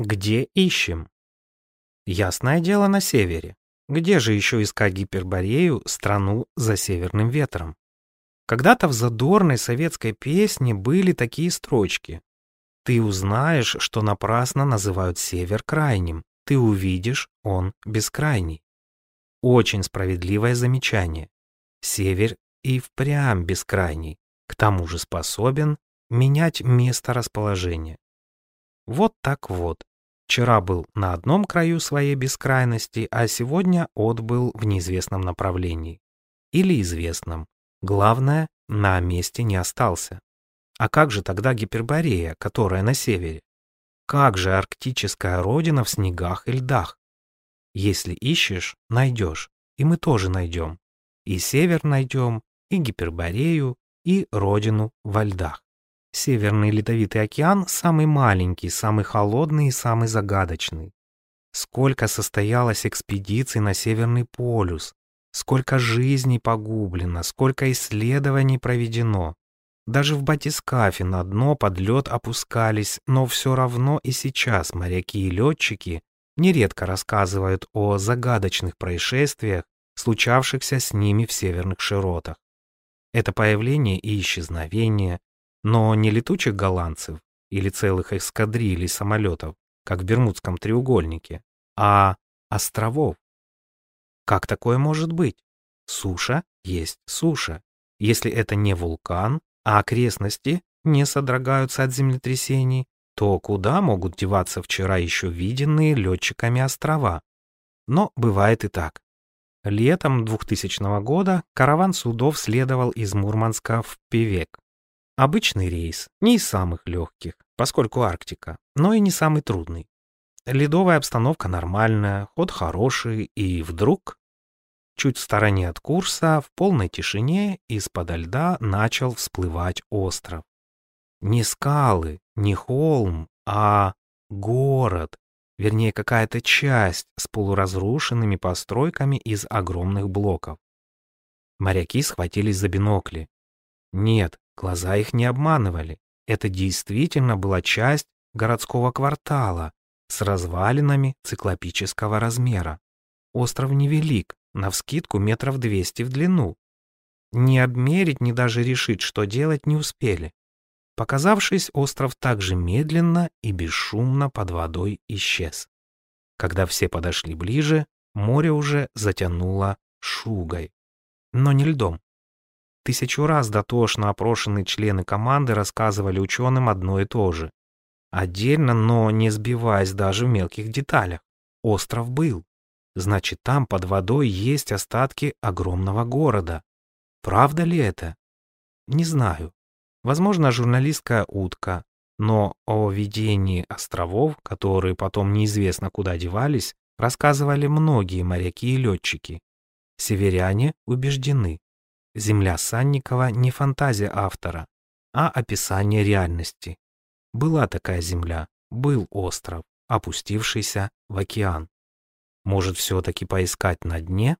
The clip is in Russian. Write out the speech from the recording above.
Где ищем? Ясное дело на севере. Где же еще искать Гиперборею, страну за северным ветром? Когда-то в задорной советской песне были такие строчки. Ты узнаешь, что напрасно называют север крайним. Ты увидишь, он бескрайний. Очень справедливое замечание. Север и впрямь бескрайний, к тому же способен менять место расположения. Вот так вот. Вчера был на одном краю своей бескрайности, а сегодня отбыл в неизвестном направлении. Или известном. Главное, на месте не остался. А как же тогда Гиперборея, которая на севере? Как же арктическая родина в снегах и льдах? Если ищешь, найдешь. И мы тоже найдем. И север найдем, и Гиперборею, и родину во льдах. Северный Ледовитый океан самый маленький, самый холодный и самый загадочный. Сколько состоялось экспедиций на Северный полюс, сколько жизней погублено, сколько исследований проведено. Даже в батискафе на дно под лед опускались, но все равно и сейчас моряки и летчики нередко рассказывают о загадочных происшествиях, случавшихся с ними в северных широтах. Это появление и исчезновение, но не летучих голландцев или целых эскадрилей самолетов, как в Бермудском треугольнике, а островов. Как такое может быть? Суша есть суша. Если это не вулкан, а окрестности не содрогаются от землетрясений, то куда могут деваться вчера еще виденные летчиками острова? Но бывает и так. Летом 2000 года караван судов следовал из Мурманска в Певек. Обычный рейс, не из самых легких, поскольку Арктика, но и не самый трудный. Ледовая обстановка нормальная, ход хороший, и вдруг... Чуть в стороне от курса, в полной тишине, из-под льда начал всплывать остров. Не скалы, не холм, а город, вернее какая-то часть с полуразрушенными постройками из огромных блоков. Моряки схватились за бинокли. Нет, глаза их не обманывали. Это действительно была часть городского квартала с развалинами циклопического размера. Остров невелик, навскидку метров двести в длину. Не обмерить, ни даже решить, что делать, не успели. Показавшись, остров также медленно и бесшумно под водой исчез. Когда все подошли ближе, море уже затянуло шугой. Но не льдом. Тысячу раз дотошно опрошенные члены команды рассказывали ученым одно и то же. Отдельно, но не сбиваясь даже в мелких деталях. Остров был. Значит, там под водой есть остатки огромного города. Правда ли это? Не знаю. Возможно, журналистская утка, но о видении островов, которые потом неизвестно куда девались, рассказывали многие моряки и летчики. Северяне убеждены. Земля Санникова не фантазия автора, а описание реальности. Была такая земля, был остров, опустившийся в океан. Может, все-таки поискать на дне?